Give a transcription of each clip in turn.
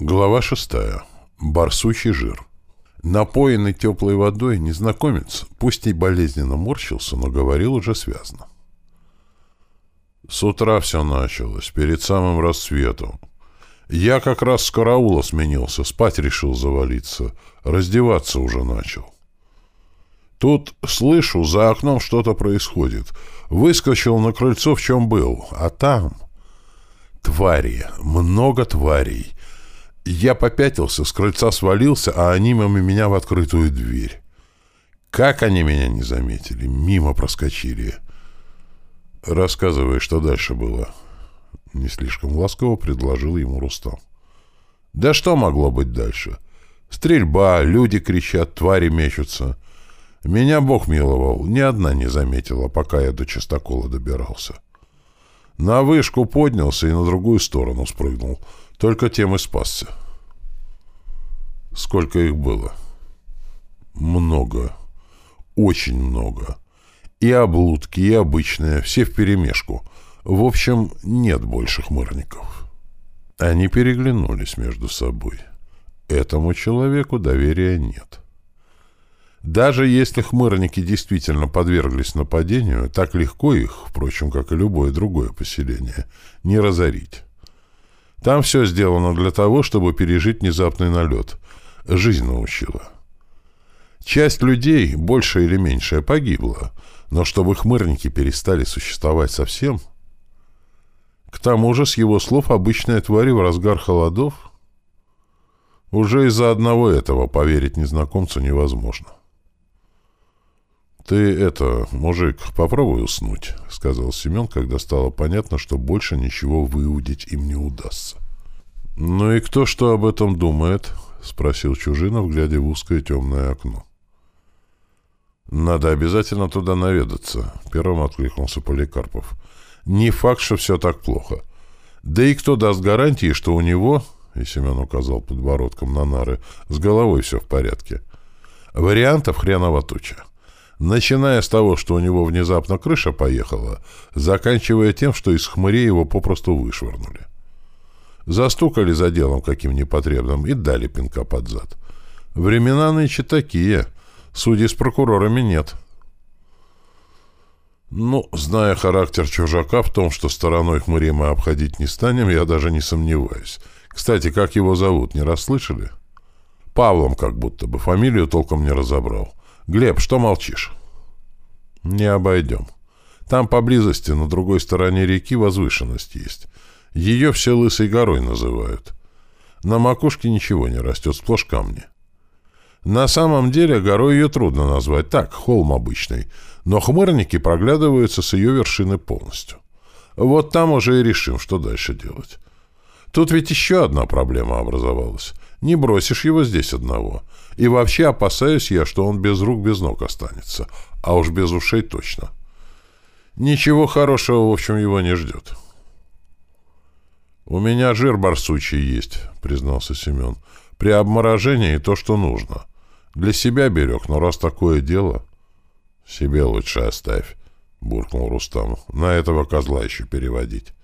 Глава шестая. Барсучий жир. Напоенный теплой водой, незнакомец, пусть и болезненно морщился, но говорил уже связно. С утра все началось, перед самым рассветом. Я как раз с караула сменился, спать решил завалиться, раздеваться уже начал. Тут, слышу, за окном что-то происходит. Выскочил на крыльцо, в чем был, а там... Твари, много тварей — я попятился, с крыльца свалился, а они мимо меня в открытую дверь. Как они меня не заметили? Мимо проскочили. Рассказывай, что дальше было. Не слишком ласково предложил ему Рустам. Да что могло быть дальше? Стрельба, люди кричат, твари мечутся. Меня Бог миловал, ни одна не заметила, пока я до чистокола добирался. На вышку поднялся и на другую сторону спрыгнул. Только тем и спасся. Сколько их было? Много. Очень много. И облудки, и обычные, все вперемешку. В общем, нет больше хмырников. Они переглянулись между собой. Этому человеку доверия нет. Даже если хмырники действительно подверглись нападению, так легко их, впрочем, как и любое другое поселение, не разорить. Там все сделано для того, чтобы пережить внезапный налет — Жизнь научила. Часть людей, большая или меньшая, погибла, но чтобы хмырники перестали существовать совсем... К тому же, с его слов, обычные твари в разгар холодов... Уже из-за одного этого поверить незнакомцу невозможно. «Ты это, мужик, попробуй уснуть», — сказал Семен, когда стало понятно, что больше ничего выудить им не удастся. «Ну и кто что об этом думает?» — спросил Чужинов, глядя в узкое темное окно. «Надо обязательно туда наведаться», — первым откликнулся Поликарпов. «Не факт, что все так плохо. Да и кто даст гарантии, что у него, — и Семен указал подбородком на нары, — с головой все в порядке. Вариантов хреново туча. Начиная с того, что у него внезапно крыша поехала, заканчивая тем, что из хмырей его попросту вышвырнули. Застукали за делом каким непотребным и дали пинка под зад. Времена нынче такие. Судей с прокурорами нет. Ну, зная характер чужака в том, что стороной хмыри мы обходить не станем, я даже не сомневаюсь. Кстати, как его зовут, не расслышали? Павлом как будто бы, фамилию толком не разобрал. Глеб, что молчишь? Не обойдем. Там поблизости, на другой стороне реки, возвышенность есть. Ее все лысой горой называют. На макушке ничего не растет, сплошь камни. На самом деле горой ее трудно назвать, так, холм обычный, но хмырники проглядываются с ее вершины полностью. Вот там уже и решим, что дальше делать. Тут ведь еще одна проблема образовалась. Не бросишь его здесь одного. И вообще опасаюсь я, что он без рук, без ног останется. А уж без ушей точно. Ничего хорошего, в общем, его не ждет. «У меня жир барсучий есть», — признался Семен. «При обморожении то, что нужно. Для себя берег, но раз такое дело...» «Себе лучше оставь», — буркнул Рустам. «На этого козла еще переводить».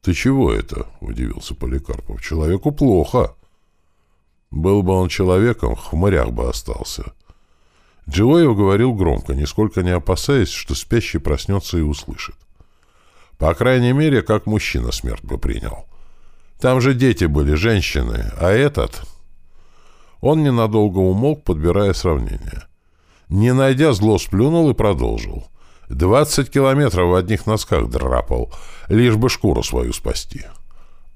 «Ты чего это?» — удивился Поликарпов. «Человеку плохо». «Был бы он человеком, в хмырях бы остался». Дживоев говорил громко, нисколько не опасаясь, что спящий проснется и услышит. По крайней мере, как мужчина смерть бы принял. Там же дети были, женщины, а этот... Он ненадолго умолк, подбирая сравнение. Не найдя, зло сплюнул и продолжил. Двадцать километров в одних носках драпал, лишь бы шкуру свою спасти.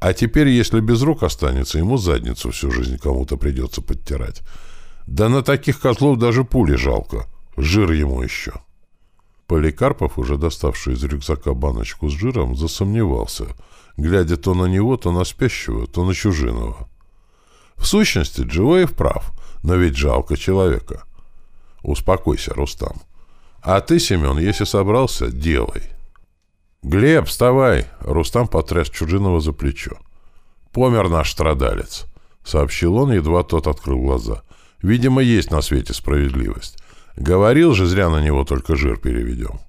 А теперь, если без рук останется, ему задницу всю жизнь кому-то придется подтирать. Да на таких козлов даже пули жалко. Жир ему еще. Поликарпов, уже доставший из рюкзака баночку с жиром, засомневался, глядя то на него, то на спящего, то на чужиного. В сущности, Дживоев прав, но ведь жалко человека. Успокойся, Рустам. А ты, Семен, если собрался, делай. Глеб, вставай! Рустам потряс Чужинова за плечо. Помер наш страдалец, сообщил он, едва тот открыл глаза. Видимо, есть на свете справедливость. Говорил же, зря на него только жир переведем.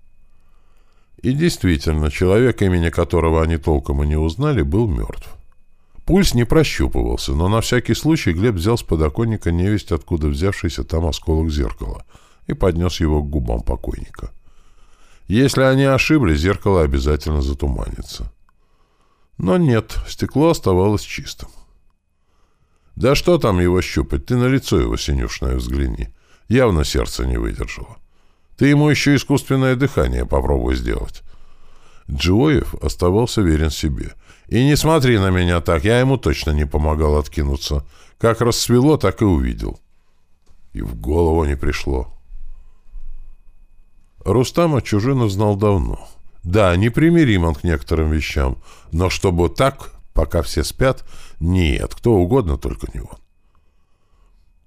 И действительно, человек, имени которого они толком и не узнали, был мертв. Пульс не прощупывался, но на всякий случай Глеб взял с подоконника невесть, откуда взявшийся там осколок зеркала, и поднес его к губам покойника. Если они ошиблись, зеркало обязательно затуманится. Но нет, стекло оставалось чистым. Да что там его щупать, ты на лицо его синюшное взгляни. Явно сердце не выдержало. Ты ему еще искусственное дыхание попробуй сделать. Джоев оставался верен себе. И не смотри на меня так, я ему точно не помогал откинуться. Как рассвело, так и увидел. И в голову не пришло. Рустама Чужина знал давно. Да, непримирим он к некоторым вещам, но чтобы так, пока все спят, нет, кто угодно, только не он.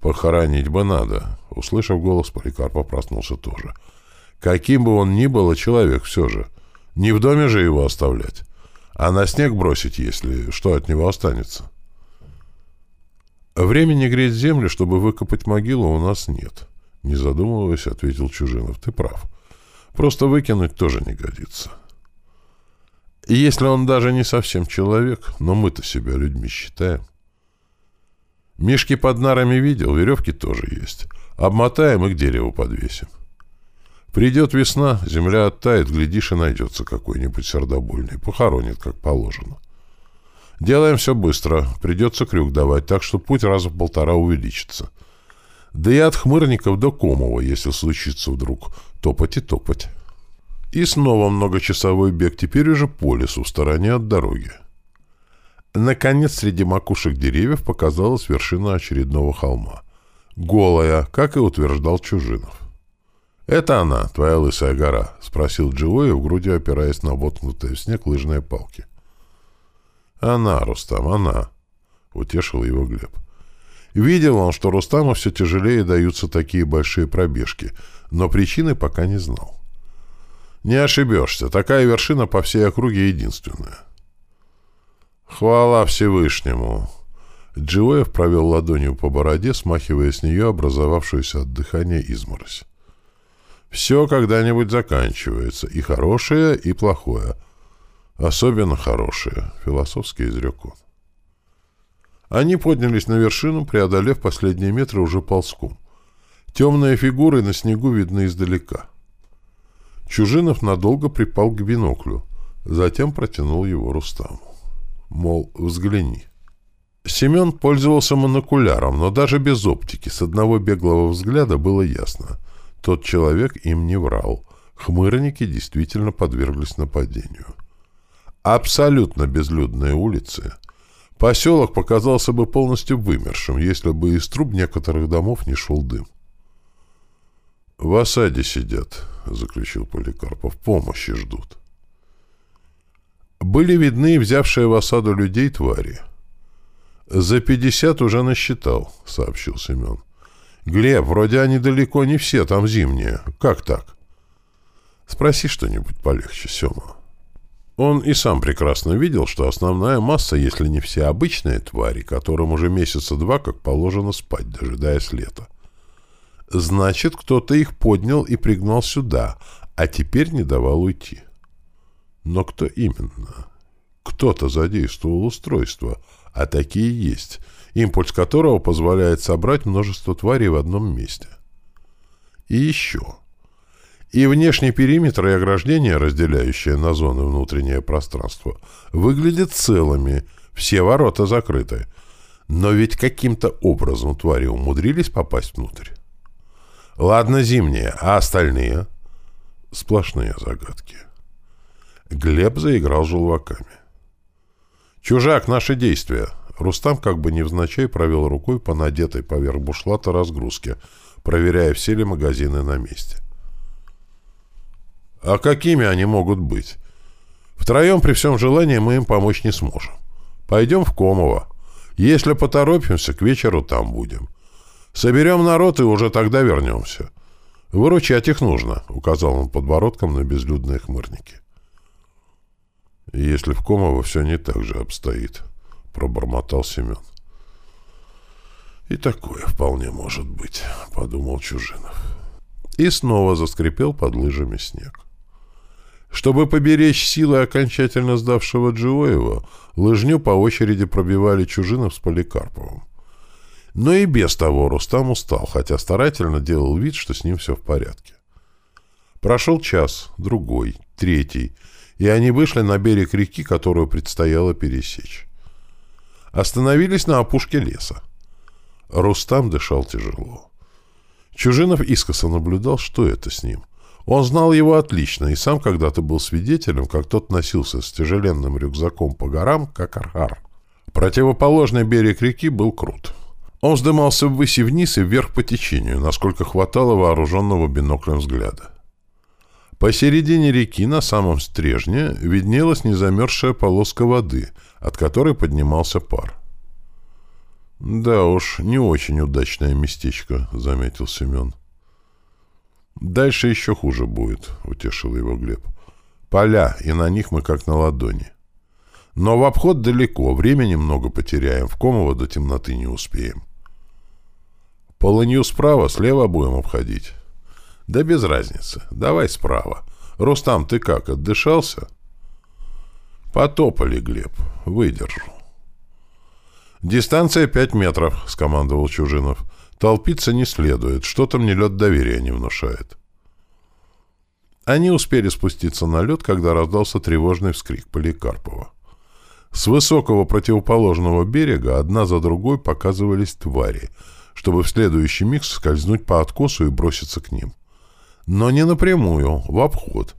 «Похоронить бы надо», — услышав голос, Поликарпа проснулся тоже. «Каким бы он ни был, а человек все же. Не в доме же его оставлять, а на снег бросить, если что от него останется». «Времени греть землю, чтобы выкопать могилу, у нас нет», — не задумываясь, ответил Чужинов. «Ты прав. Просто выкинуть тоже не годится. И если он даже не совсем человек, но мы-то себя людьми считаем. Мишки под нарами видел, веревки тоже есть. Обмотаем и к дереву подвесим. Придет весна, земля оттает, глядишь, и найдется какой-нибудь сердобольный, похоронит, как положено. Делаем все быстро, придется крюк давать, так что путь раза в полтора увеличится. Да и от Хмырников до Комова, если случится вдруг, топать и топать. И снова многочасовой бег, теперь уже по лесу, в стороне от дороги. Наконец, среди макушек деревьев показалась вершина очередного холма. Голая, как и утверждал Чужинов. «Это она, твоя лысая гора?» — спросил Джиои, в груди опираясь на воткнутые в снег лыжные палки. «Она, Рустам, она!» — утешил его Глеб. Видел он, что Рустаму все тяжелее даются такие большие пробежки, но причины пока не знал. Не ошибешься, такая вершина по всей округе единственная. Хвала Всевышнему! Джиоев провел ладонью по бороде, смахивая с нее образовавшуюся от дыхания изморозь. Все когда-нибудь заканчивается, и хорошее, и плохое. Особенно хорошее, философски изрек он. Они поднялись на вершину, преодолев последние метры уже ползком. Темные фигуры на снегу видны издалека. Чужинов надолго припал к биноклю, затем протянул его Рустаму. Мол, взгляни. Семен пользовался монокуляром, но даже без оптики, с одного беглого взгляда было ясно. Тот человек им не врал. Хмырники действительно подверглись нападению. Абсолютно безлюдные улицы — Поселок показался бы полностью вымершим, если бы из труб некоторых домов не шел дым. «В осаде сидят», — заключил Поликарпов, — «помощи ждут». Были видны взявшие в осаду людей твари. «За пятьдесят уже насчитал», — сообщил Семен. «Глеб, вроде они далеко не все там зимние. Как так?» «Спроси что-нибудь полегче, Сема». Он и сам прекрасно видел, что основная масса, если не все обычные твари, которым уже месяца два как положено спать, дожидаясь лета. Значит, кто-то их поднял и пригнал сюда, а теперь не давал уйти. Но кто именно? Кто-то задействовал устройство, а такие есть, импульс которого позволяет собрать множество тварей в одном месте. И еще и внешний периметр и ограждение, разделяющие на зоны внутреннее пространство, выглядят целыми, все ворота закрыты. Но ведь каким-то образом твари умудрились попасть внутрь. Ладно, зимние, а остальные? Сплошные загадки. Глеб заиграл желваками. «Чужак, наши действия!» Рустам как бы невзначай провел рукой по надетой поверх бушлата разгрузке, проверяя, все ли магазины на месте. А какими они могут быть? Втроем при всем желании мы им помочь не сможем. Пойдем в Комово. Если поторопимся, к вечеру там будем. Соберем народ и уже тогда вернемся. Выручать их нужно, — указал он подбородком на безлюдные хмырники. Если в Комово все не так же обстоит, — пробормотал Семен. И такое вполне может быть, — подумал Чужинов. И снова заскрипел под лыжами снег. Чтобы поберечь силы окончательно сдавшего Джиоева, лыжню по очереди пробивали Чужинов с Поликарповым. Но и без того Рустам устал, хотя старательно делал вид, что с ним все в порядке. Прошел час, другой, третий, и они вышли на берег реки, которую предстояло пересечь. Остановились на опушке леса. Рустам дышал тяжело. Чужинов искоса наблюдал, что это с ним. Он знал его отлично и сам когда-то был свидетелем, как тот носился с тяжеленным рюкзаком по горам, как архар. Противоположный берег реки был крут. Он вздымался ввысь и вниз и вверх по течению, насколько хватало вооруженного биноклем взгляда. Посередине реки на самом стрежне виднелась незамерзшая полоска воды, от которой поднимался пар. «Да уж, не очень удачное местечко», — заметил Семен. «Дальше еще хуже будет», — утешил его Глеб. «Поля, и на них мы как на ладони. Но в обход далеко, времени много потеряем, в Комово до темноты не успеем». «Полынью справа, слева будем обходить». «Да без разницы. Давай справа. Рустам, ты как, отдышался?» «Потопали, Глеб. Выдержу». «Дистанция пять метров», — скомандовал Чужинов. «Толпиться не следует. Что-то мне лед доверия не внушает». Они успели спуститься на лед, когда раздался тревожный вскрик Поликарпова. С высокого противоположного берега одна за другой показывались твари, чтобы в следующий миг скользнуть по откосу и броситься к ним. Но не напрямую, в обход.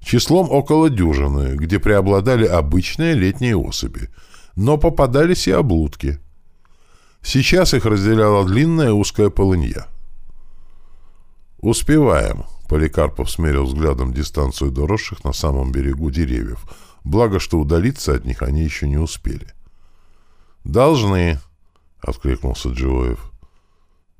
Числом около дюжины, где преобладали обычные летние особи — но попадались и облудки. Сейчас их разделяла длинная узкая полынья. «Успеваем», — Поликарпов смерил взглядом дистанцию доросших на самом берегу деревьев, благо что удалиться от них они еще не успели. «Должны», — откликнулся Джиоев.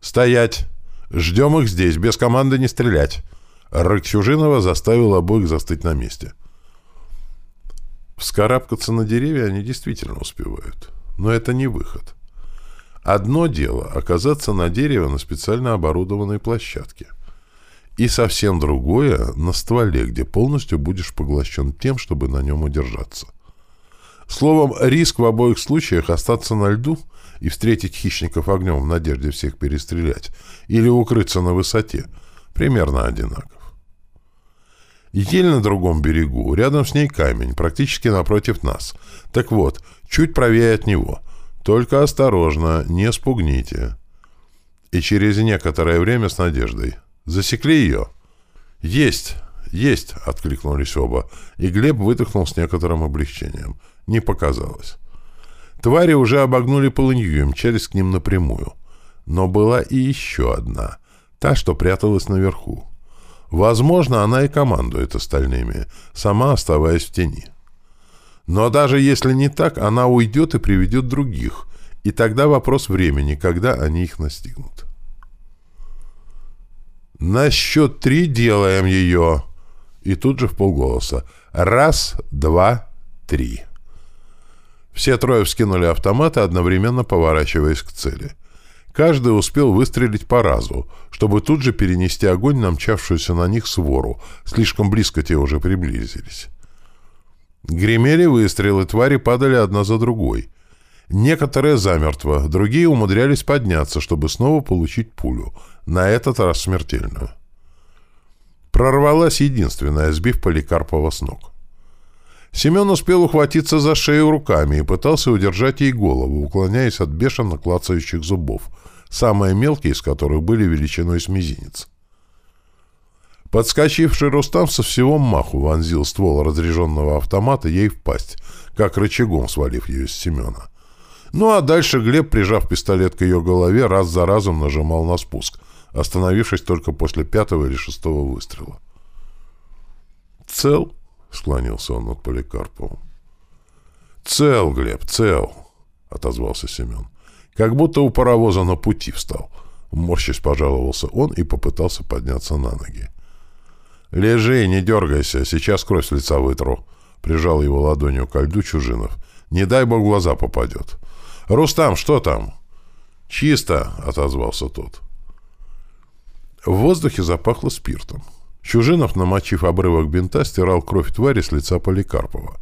«Стоять! Ждем их здесь, без команды не стрелять!» Рык Чужинова заставил обоих застыть на месте. — Вскарабкаться на деревья они действительно успевают. Но это не выход. Одно дело — оказаться на дереве на специально оборудованной площадке. И совсем другое — на стволе, где полностью будешь поглощен тем, чтобы на нем удержаться. Словом, риск в обоих случаях остаться на льду и встретить хищников огнем в надежде всех перестрелять или укрыться на высоте примерно одинаков. Ель на другом берегу, рядом с ней камень, практически напротив нас. Так вот, чуть правее от него. Только осторожно, не спугните. И через некоторое время с надеждой. Засекли ее? Есть, есть, откликнулись оба. И Глеб выдохнул с некоторым облегчением. Не показалось. Твари уже обогнули полынью и мчались к ним напрямую. Но была и еще одна. Та, что пряталась наверху. Возможно, она и командует остальными, сама оставаясь в тени. Но даже если не так, она уйдет и приведет других, и тогда вопрос времени, когда они их настигнут. «На счет три делаем ее!» И тут же в полголоса. «Раз, два, три!» Все трое вскинули автоматы, одновременно поворачиваясь к цели — Каждый успел выстрелить по разу, чтобы тут же перенести огонь на мчавшуюся на них свору. Слишком близко те уже приблизились. Гремели выстрелы, твари падали одна за другой. Некоторые замертво, другие умудрялись подняться, чтобы снова получить пулю, на этот раз смертельную. Прорвалась единственная, сбив Поликарпова с ног. Семен успел ухватиться за шею руками и пытался удержать ей голову, уклоняясь от бешено клацающих зубов, самые мелкие из которых были величиной с мизинец. Подскочивший Рустам со всего маху вонзил ствол разряженного автомата ей в пасть, как рычагом свалив ее с Семена. Ну а дальше Глеб, прижав пистолет к ее голове, раз за разом нажимал на спуск, остановившись только после пятого или шестого выстрела. «Цел?» — склонился он над Поликарповым. «Цел, Глеб, цел!» — отозвался Семен. «Как будто у паровоза на пути встал». Морщись пожаловался он и попытался подняться на ноги. «Лежи, не дергайся, сейчас кровь с лица вытру», — прижал его ладонью к льду Чужинов. «Не дай бог глаза попадет». «Рустам, что там?» «Чисто», — отозвался тот. В воздухе запахло спиртом. Чужинов, намочив обрывок бинта, стирал кровь твари с лица Поликарпова.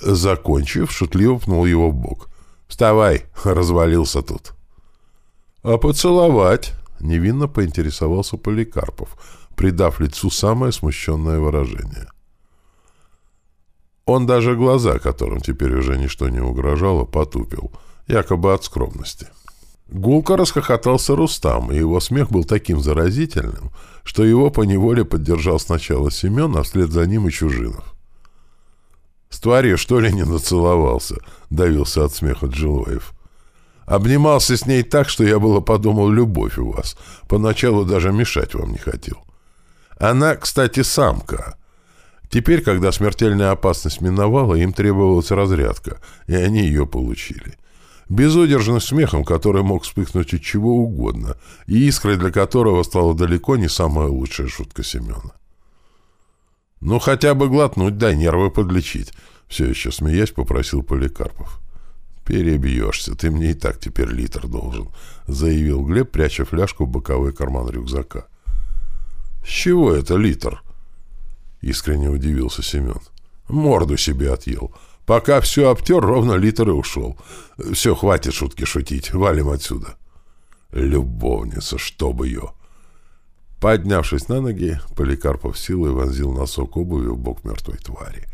Закончив, шутливо пнул его в бок. «Вставай!» — развалился тут. «А поцеловать?» — невинно поинтересовался Поликарпов, придав лицу самое смущенное выражение. Он даже глаза, которым теперь уже ничто не угрожало, потупил, якобы от скромности. Гулко расхохотался Рустам, и его смех был таким заразительным, что его поневоле поддержал сначала Семен, а вслед за ним и Чужинов. «С тварью, что ли, не нацеловался?» — давился от смеха Джилоев. «Обнимался с ней так, что я было подумал, любовь у вас. Поначалу даже мешать вам не хотел. Она, кстати, самка. Теперь, когда смертельная опасность миновала, им требовалась разрядка, и они ее получили. Безудержным смехом, который мог вспыхнуть от чего угодно, и искрой для которого стала далеко не самая лучшая шутка Семена. «Ну, хотя бы глотнуть, дай нервы подлечить», — все еще смеясь попросил Поликарпов. «Перебьешься, ты мне и так теперь литр должен», — заявил Глеб, пряча фляжку в боковой карман рюкзака. «С чего это литр?» — искренне удивился Семен. «Морду себе отъел. Пока все обтер, ровно литр и ушел. Все, хватит шутки шутить, валим отсюда». «Любовница, чтоб ее!» Поднявшись на ноги, Поликарпов силой вонзил носок обуви в бок мертвой твари.